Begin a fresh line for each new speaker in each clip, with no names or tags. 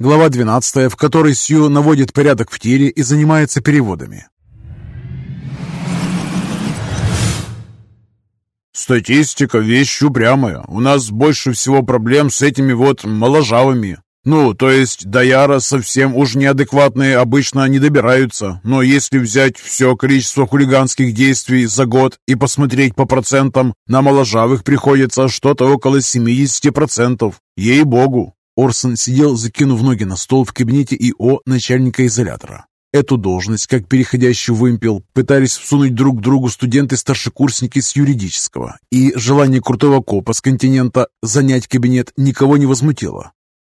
Глава 12, в которой Сью наводит порядок в тире и занимается переводами.
Статистика – вещь упрямая. У нас больше всего проблем с этими вот моложавыми. Ну, то есть до Яра совсем уж неадекватные обычно не добираются. Но если взять все количество хулиганских действий за год и посмотреть по процентам, на моложавых приходится что-то около 70%. Ей-богу.
Орсон сидел, закинув ноги на стол в кабинете ИО начальника изолятора. Эту должность, как переходящий вымпел, пытались всунуть друг другу студенты-старшекурсники с юридического, и желание крутого копа с континента занять кабинет никого не возмутило.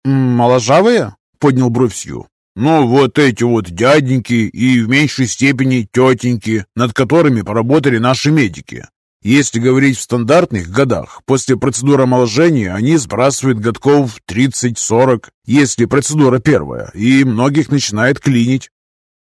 «Моложавые?» — поднял бровь Сью. «Ну, вот эти вот дяденьки и в меньшей степени тетеньки, над которыми поработали наши медики. Если говорить в стандартных годах, после процедуры омоложения они сбрасывают годков 30-40, если процедура первая, и многих начинает клинить.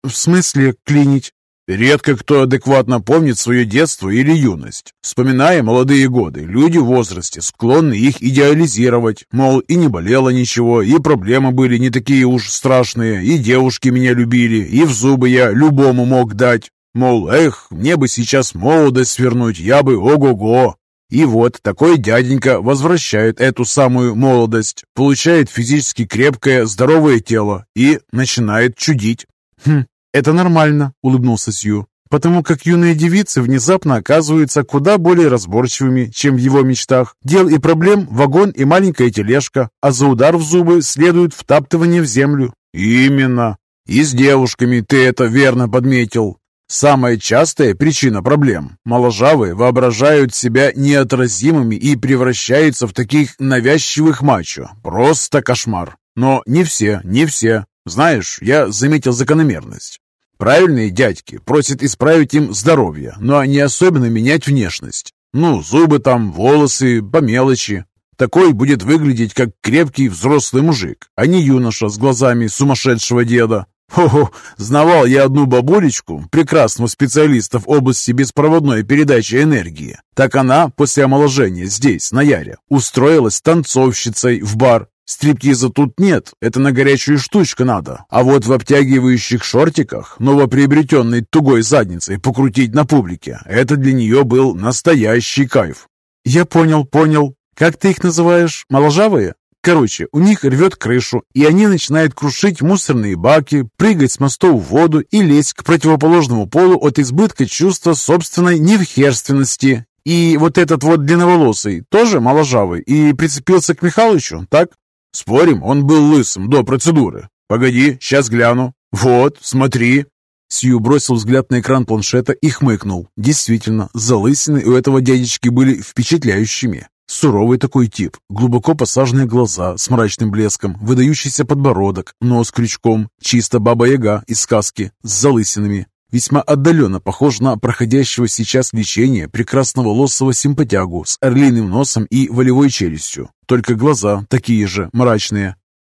В смысле клинить?
Редко кто адекватно помнит свое детство или юность. Вспоминая молодые годы, люди в возрасте склонны их идеализировать. Мол, и не болело ничего, и проблемы были не такие уж страшные, и девушки меня любили, и в зубы я любому мог дать. Мол, эх, мне бы сейчас молодость свернуть, я бы ого-го. И вот такой дяденька возвращает эту самую молодость, получает физически крепкое, здоровое тело и начинает чудить.
«Хм, это нормально», — улыбнулся Сью, «потому как юные девицы внезапно оказываются куда более разборчивыми, чем в его мечтах. Дел и проблем — вагон и маленькая тележка, а за удар в зубы следует втаптывание в землю».
«Именно. И с девушками ты это верно подметил. Самая частая причина проблем – моложавые воображают себя неотразимыми и превращаются в таких навязчивых мачо. Просто кошмар. Но не все, не все. Знаешь, я заметил закономерность. Правильные дядьки просят исправить им здоровье, но не особенно менять внешность. Ну, зубы там, волосы, по мелочи. Такой будет выглядеть как крепкий взрослый мужик, а не юноша с глазами сумасшедшего деда. Хо-хо, знавал я одну бабулечку, прекрасного специалиста в области беспроводной передачи энергии. Так она после омоложения здесь, на Яре, устроилась танцовщицей в бар. Стриптиза тут нет, это на горячую штучку надо. А вот в обтягивающих шортиках, новоприобретенной тугой задницей покрутить на публике, это для нее был настоящий кайф.
Я понял, понял. Как ты их называешь? Моложавые? Короче, у них рвет крышу, и они начинают крушить мусорные баки, прыгать с мостов в воду и лезть к противоположному полу от избытка чувства собственной невхерственности. И вот этот вот длинноволосый тоже моложавый и прицепился к Михалычу, так?
Спорим, он был лысым до процедуры. Погоди, сейчас гляну. Вот, смотри.
Сью бросил взгляд на экран планшета и хмыкнул. Действительно, залысины у этого дядечки были впечатляющими. Суровый такой тип, глубоко посаженные глаза с мрачным блеском, выдающийся подбородок, нос крючком, чисто баба-яга из сказки с залысинами. Весьма отдаленно похож на проходящего сейчас лечение прекрасного лосого симпатягу с орлиным носом и волевой челюстью. Только глаза такие же, мрачные.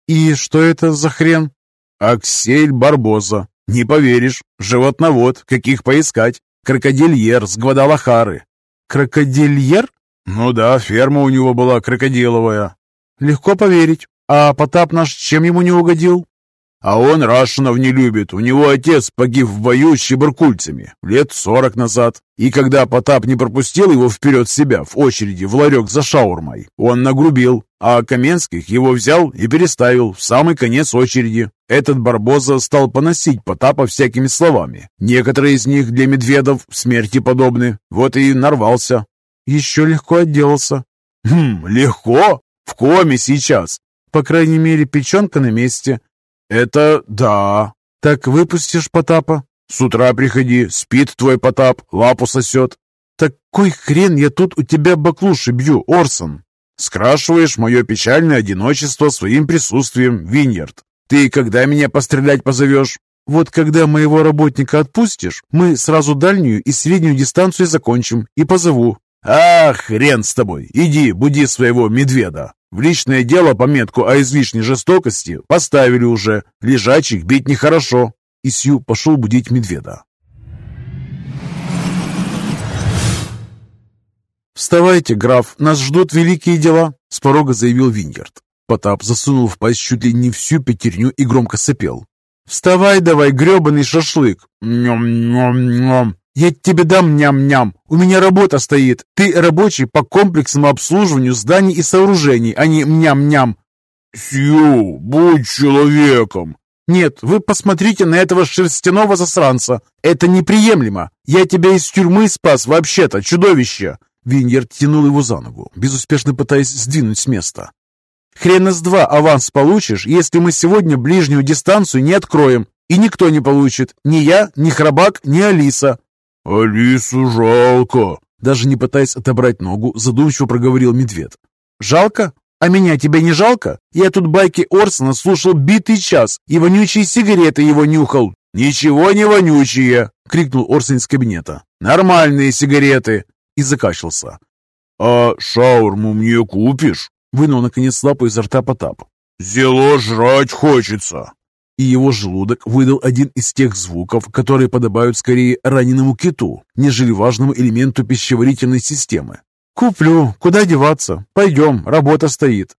«И что это за хрен?»
«Аксель Барбоза. Не поверишь. Животновод. Каких поискать? Крокодильер с Гвадалахары».
«Крокодильер?»
«Ну да, ферма у него была крокодиловая».
«Легко поверить. А Потап наш чем ему не угодил?»
А он Рашинов не любит. У него отец погиб в бою с чебаркульцами лет сорок назад. И когда Потап не пропустил его вперед себя в очереди в ларек за шаурмой, он нагрубил. А Каменских его взял и переставил в самый конец очереди. Этот Барбоза стал поносить Потапа всякими словами. Некоторые из них для медведов смерти подобны. Вот и нарвался.
Еще легко отделался.
Хм, легко? В коме сейчас.
По крайней мере, печенка на месте.
«Это да».
«Так выпустишь Потапа?»
«С утра приходи, спит твой Потап, лапу сосет».
«Такой хрен я тут у тебя баклуши бью, Орсон!»
«Скрашиваешь мое печальное одиночество своим присутствием, Виньярд. Ты когда меня пострелять позовешь?»
«Вот когда моего работника отпустишь, мы сразу дальнюю и среднюю дистанцию закончим и позову».
«Ах, хрен с тобой! Иди, буди своего медведа!» В личное дело пометку о излишней жестокости поставили уже. Лежачих бить нехорошо.
И Сью пошел будить медведа. «Вставайте, граф, нас ждут великие дела», — с порога заявил Виньярд. Потап засунул в пасть чуть ли не всю пятерню и громко сопел. «Вставай давай, гребаный шашлык!» «Ням-ням-ням!» «Я тебе дам ням-ням! У меня работа стоит! Ты рабочий по комплексному обслуживанию зданий и сооружений, а не ням-ням!»
«Сью, будь человеком!»
«Нет, вы посмотрите на этого шерстяного засранца! Это неприемлемо! Я тебя из тюрьмы спас вообще-то, чудовище!» Виньер тянул его за ногу, безуспешно пытаясь сдвинуть с места. «Хрен из два аванс получишь, если мы сегодня ближнюю дистанцию не откроем, и никто не получит, ни я, ни Храбак, ни Алиса».
«Алису жалко!»
Даже не пытаясь отобрать ногу, задумчиво проговорил медведь. «Жалко? А меня тебе не жалко? Я тут байки Орсона слушал битый час и вонючие сигареты его нюхал».
«Ничего не вонючие!»
— крикнул Орсон из кабинета. «Нормальные сигареты!» И закашлялся.
«А шаурму мне купишь?»
Вынул, наконец, лапу изо рта Потап.
«Зело жрать хочется!»
И его желудок выдал один из тех звуков, которые подобают скорее раненому киту, нежели важному элементу пищеварительной системы. «Куплю. Куда деваться? Пойдем, работа стоит».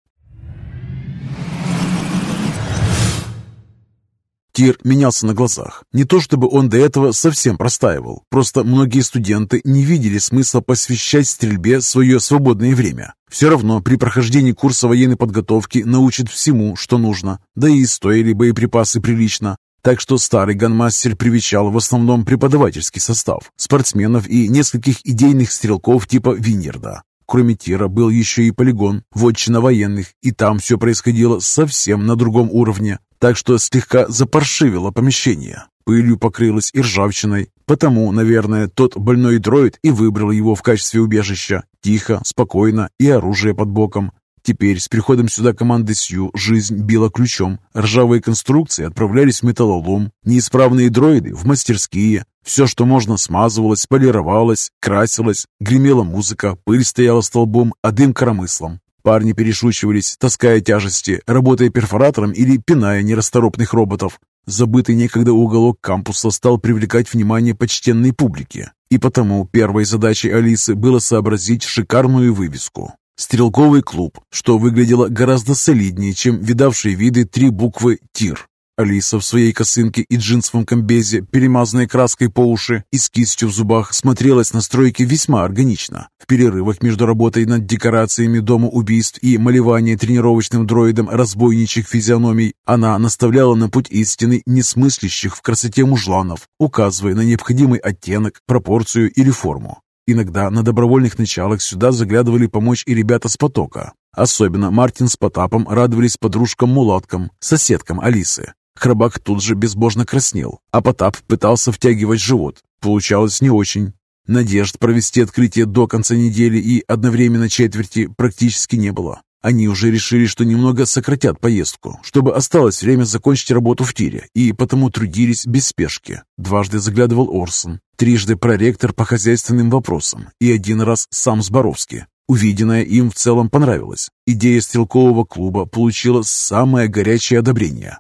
Тир менялся на глазах. Не то чтобы он до этого совсем простаивал, просто многие студенты не видели смысла посвящать стрельбе свое свободное время. Все равно при прохождении курса военной подготовки научат всему, что нужно, да и стоили боеприпасы прилично. Так что старый ганмастер привечал в основном преподавательский состав, спортсменов и нескольких идейных стрелков типа Виньерда. Кроме тира был еще и полигон, вотчина военных, и там все происходило совсем на другом уровне, так что слегка запаршивило помещение. Пылью покрылось и ржавчиной, потому, наверное, тот больной дроид и выбрал его в качестве убежища. Тихо, спокойно и оружие под боком. Теперь с приходом сюда команды Сью жизнь била ключом. Ржавые конструкции отправлялись в металлолом, неисправные дроиды в мастерские. Все, что можно, смазывалось, полировалось, красилось, гремела музыка, пыль стояла столбом, а дым коромыслом. Парни перешучивались, таская тяжести, работая перфоратором или пиная нерасторопных роботов. Забытый некогда уголок кампуса стал привлекать внимание почтенной публики. И потому первой задачей Алисы было сообразить шикарную вывеску. Стрелковый клуб, что выглядело гораздо солиднее, чем видавшие виды три буквы «ТИР». Алиса в своей косынке и джинсовом комбезе, перемазанной краской по уши и с кистью в зубах, смотрелась на стройке весьма органично. В перерывах между работой над декорациями дома убийств и малеванием тренировочным дроидом разбойничьих физиономий, она наставляла на путь истины несмыслящих в красоте мужланов, указывая на необходимый оттенок, пропорцию или форму. Иногда на добровольных началах сюда заглядывали помочь и ребята с потока. Особенно Мартин с Потапом радовались подружкам-мулаткам, соседкам Алисы. Храбак тут же безбожно краснел, а Потап пытался втягивать живот. Получалось не очень. Надежд провести открытие до конца недели и одновременно четверти практически не было. Они уже решили, что немного сократят поездку, чтобы осталось время закончить работу в тире, и потому трудились без спешки. Дважды заглядывал Орсон, трижды проректор по хозяйственным вопросам и один раз сам Зборовский. Увиденное им в целом понравилось. Идея стрелкового клуба получила самое горячее одобрение.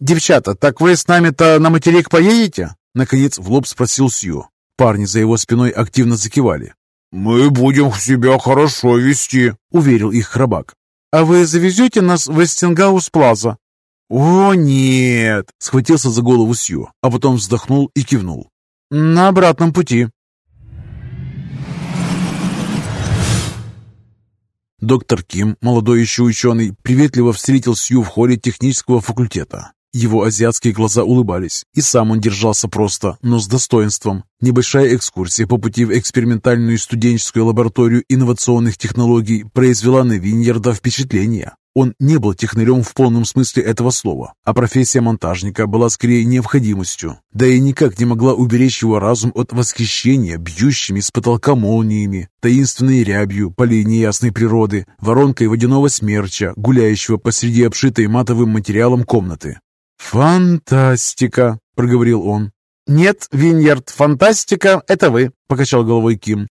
«Девчата, так вы с нами-то на материк поедете?» Наконец в лоб спросил Сью. Парни за его спиной активно закивали.
«Мы будем себя хорошо вести», —
уверил их храбак. «А вы завезете нас в Эстингаус Плаза?»
«О, нет!»
— схватился за голову Сью, а потом вздохнул и кивнул. «На обратном пути». Доктор Ким, молодой еще ученый, приветливо встретил Сью в холле технического факультета. Его азиатские глаза улыбались, и сам он держался просто, но с достоинством. Небольшая экскурсия по пути в экспериментальную студенческую лабораторию инновационных технологий произвела на Виньерда впечатление. Он не был технарем в полном смысле этого слова, а профессия монтажника была скорее необходимостью, да и никак не могла уберечь его разум от восхищения бьющими с потолка молниями, таинственной рябью полей неясной природы, воронкой водяного смерча, гуляющего посреди обшитой матовым материалом комнаты. «Фантастика!» — проговорил он. «Нет, Виньярд, фантастика — это вы», — покачал головой Ким.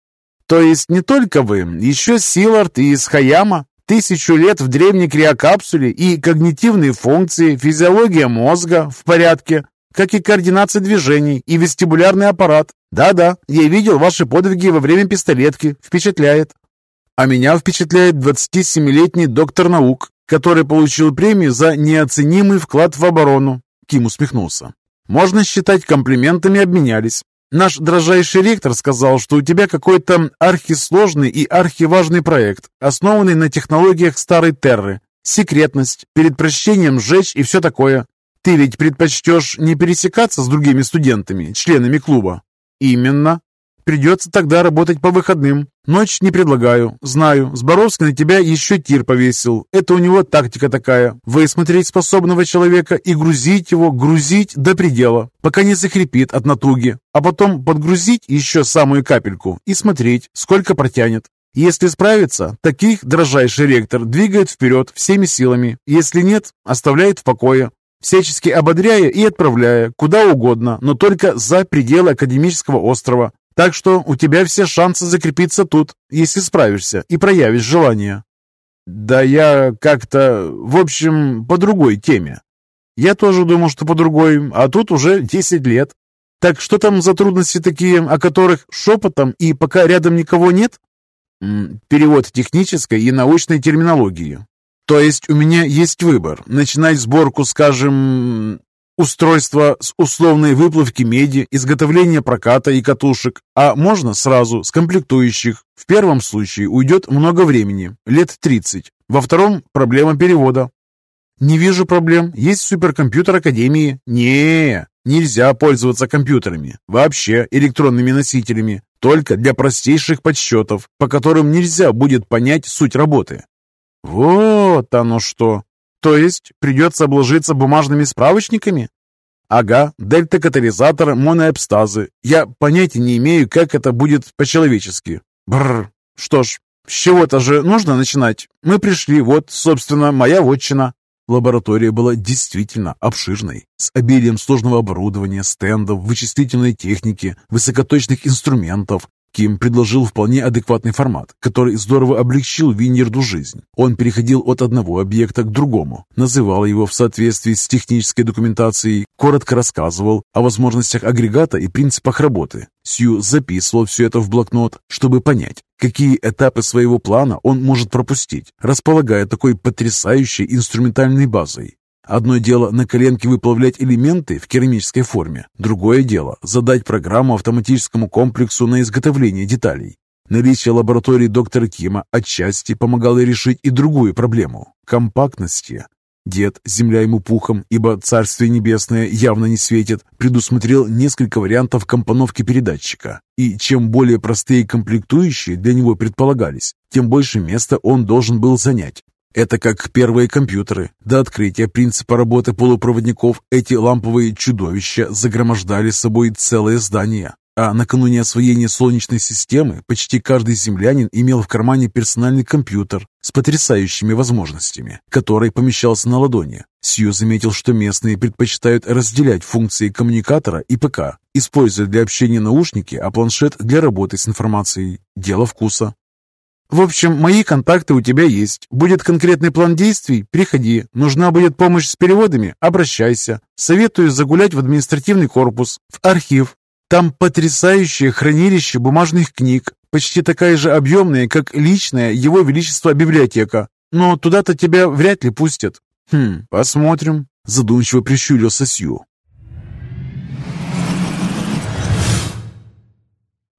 «То есть не только вы, еще Силард и Схаяма, тысячу лет в древней криокапсуле и когнитивные функции, физиология мозга в порядке, как и координация движений и вестибулярный аппарат. Да-да, я видел ваши подвиги во время пистолетки, впечатляет». «А меня впечатляет 27-летний доктор наук, который получил премию за неоценимый вклад в оборону. Ким усмехнулся. Можно считать, комплиментами обменялись. Наш дрожайший ректор сказал, что у тебя какой-то архисложный и архиважный проект, основанный на технологиях старой Терры. Секретность, перед прочтением сжечь и все такое. Ты ведь предпочтешь не пересекаться с другими студентами, членами клуба? Именно. Придется тогда работать по выходным. Ночь не предлагаю. Знаю, Зборовский на тебя еще тир повесил. Это у него тактика такая. Высмотреть способного человека и грузить его, грузить до предела, пока не захрипит от натуги. А потом подгрузить еще самую капельку и смотреть, сколько протянет. Если справится, таких дрожайший ректор двигает вперед всеми силами. Если нет, оставляет в покое всячески ободряя и отправляя куда угодно, но только за пределы академического острова. Так что у тебя все шансы закрепиться тут, если справишься и проявишь желание. Да я как-то, в общем, по другой теме. Я тоже думал, что по другой, а тут уже 10 лет. Так что там за трудности такие, о которых шепотом и пока рядом никого нет? Перевод технической и научной терминологии. То есть у меня есть выбор. Начинать сборку, скажем, устройство с условной выплавки меди, изготовление проката и катушек, а можно сразу с комплектующих. В первом случае уйдет много времени, лет 30. Во втором – проблема перевода. Не вижу проблем. Есть суперкомпьютер Академии. Не, нельзя пользоваться компьютерами. Вообще электронными носителями. Только для простейших подсчетов, по которым нельзя будет понять суть работы. Вот оно что. То есть придется обложиться бумажными справочниками? Ага, дельта-катализатор моноэпстазы. Я понятия не имею, как это будет по-человечески. Бррр. Что ж, с чего-то же нужно начинать. Мы пришли, вот, собственно, моя вотчина. Лаборатория была действительно обширной, с обилием сложного оборудования, стендов, вычислительной техники, высокоточных инструментов, Ким предложил вполне адекватный формат, который здорово облегчил Виньерду жизнь. Он переходил от одного объекта к другому, называл его в соответствии с технической документацией, коротко рассказывал о возможностях агрегата и принципах работы. Сью записывал все это в блокнот, чтобы понять, какие этапы своего плана он может пропустить, располагая такой потрясающей инструментальной базой. Одно дело на коленке выплавлять элементы в керамической форме, другое дело задать программу автоматическому комплексу на изготовление деталей. Наличие лаборатории доктора Кима отчасти помогало решить и другую проблему – компактности. Дед, земля ему пухом, ибо Царствие Небесное явно не светит, предусмотрел несколько вариантов компоновки передатчика. И чем более простые комплектующие для него предполагались, тем больше места он должен был занять. Это как первые компьютеры. До открытия принципа работы полупроводников эти ламповые чудовища загромождали собой целое здание. А накануне освоения Солнечной системы почти каждый землянин имел в кармане персональный компьютер с потрясающими возможностями, который помещался на ладони. Сью заметил, что местные предпочитают разделять функции коммуникатора и ПК, используя для общения наушники, а планшет для работы с информацией. Дело вкуса. В общем, мои контакты у тебя есть. Будет конкретный план действий? Приходи. Нужна будет помощь с переводами? Обращайся. Советую загулять в административный корпус, в архив. Там потрясающее хранилище бумажных книг, почти такая же объемная, как личная Его Величества библиотека. Но туда-то тебя вряд ли пустят. Хм, посмотрим. Задумчиво прищурился Сью.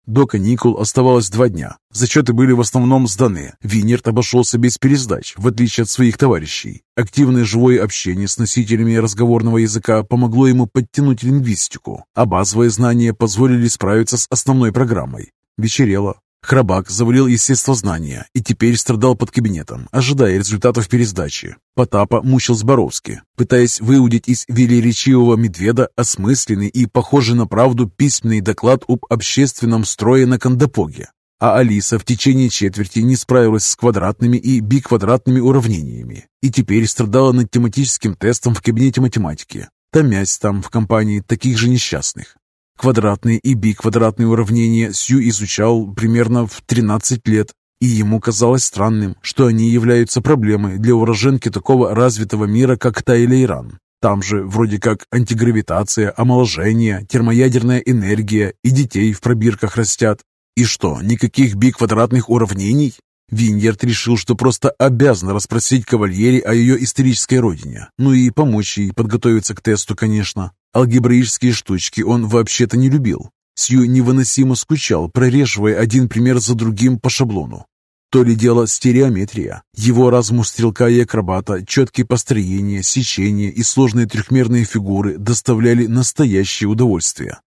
До каникул оставалось два дня. Зачеты были в основном сданы. Винерт обошелся без пересдач, в отличие от своих товарищей. Активное живое общение с носителями разговорного языка помогло ему подтянуть лингвистику, а базовые знания позволили справиться с основной программой. Вечерело. Храбак завалил естествознание и теперь страдал под кабинетом, ожидая результатов пересдачи. Потапа мучил Зборовски, пытаясь выудить из велеречивого медведа осмысленный и похожий на правду письменный доклад об общественном строе на Кандапоге. А Алиса в течение четверти не справилась с квадратными и биквадратными уравнениями и теперь страдала над тематическим тестом в кабинете математики, томясь там в компании таких же несчастных. Квадратные и биквадратные уравнения Сью изучал примерно в 13 лет, и ему казалось странным, что они являются проблемой для уроженки такого развитого мира, как Тайлейран. Там же вроде как антигравитация, омоложение, термоядерная энергия и детей в пробирках растят. И что, никаких биквадратных уравнений? Виньерд решил, что просто обязан расспросить кавальери о ее исторической родине, ну и помочь ей подготовиться к тесту, конечно. Алгебраические штучки он вообще-то не любил. Сью невыносимо скучал, прореживая один пример за другим по шаблону. То ли дело стереометрия. Его разум стрелка и акробата, четкие построения, сечения и сложные трехмерные фигуры доставляли настоящее удовольствие.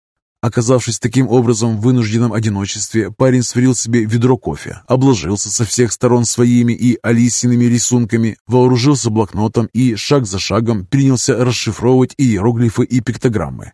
Оказавшись таким образом в вынужденном одиночестве, парень сварил себе ведро кофе, обложился со всех сторон своими и Алисиными рисунками, вооружился блокнотом и шаг за шагом принялся расшифровывать иероглифы и пиктограммы.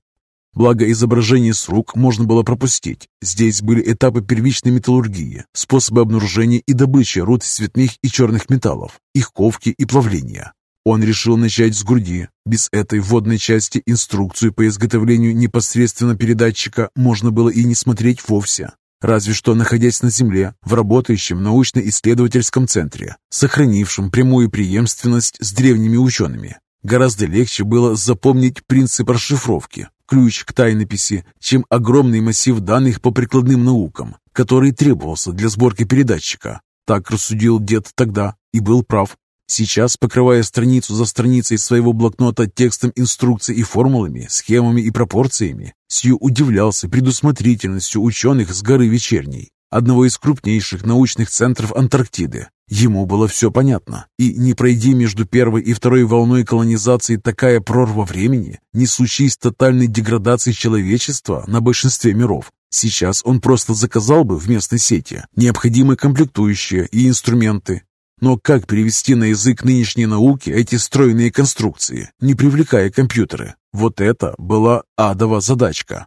Благо изображение с рук можно было пропустить. Здесь были этапы первичной металлургии, способы обнаружения и добычи руд цветных и черных металлов, их ковки и плавления. Он решил начать с груди. Без этой вводной части инструкцию по изготовлению непосредственно передатчика можно было и не смотреть вовсе. Разве что находясь на Земле, в работающем научно-исследовательском центре, сохранившем прямую преемственность с древними учеными. Гораздо легче было запомнить принцип расшифровки, ключ к тайнописи, чем огромный массив данных по прикладным наукам, который требовался для сборки передатчика. Так рассудил дед тогда и был прав. Сейчас, покрывая страницу за страницей своего блокнота текстом инструкций и формулами, схемами и пропорциями, Сью удивлялся предусмотрительностью ученых с горы Вечерней, одного из крупнейших научных центров Антарктиды. Ему было все понятно, и не пройди между первой и второй волной колонизации такая прорва времени, не случись тотальной деградации человечества на большинстве миров, Сейчас он просто заказал бы в местной сети необходимые комплектующие и инструменты, но как перевести на язык нынешней науки эти стройные конструкции, не привлекая компьютеры? Вот это была адова задачка.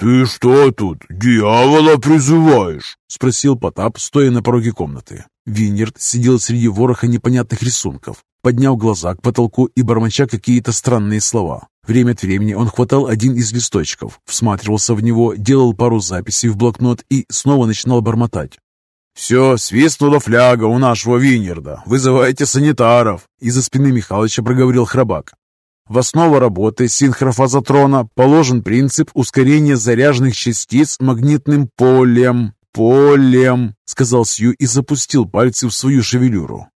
«Ты что тут, дьявола призываешь?»
— спросил Потап, стоя на пороге комнаты. Винерд сидел среди вороха непонятных рисунков, подняв глаза к потолку и бормоча какие-то странные слова. Время от времени он хватал один из листочков, всматривался в него, делал пару записей в блокнот и снова начинал бормотать.
«Все, свистнула фляга у нашего Винерда. Вызывайте санитаров!»
Из-за спины Михалыча проговорил храбак. В основу работы синхрофазотрона положен принцип ускорения заряженных частиц магнитным полем. «Полем», — сказал Сью и запустил пальцы в свою шевелюру.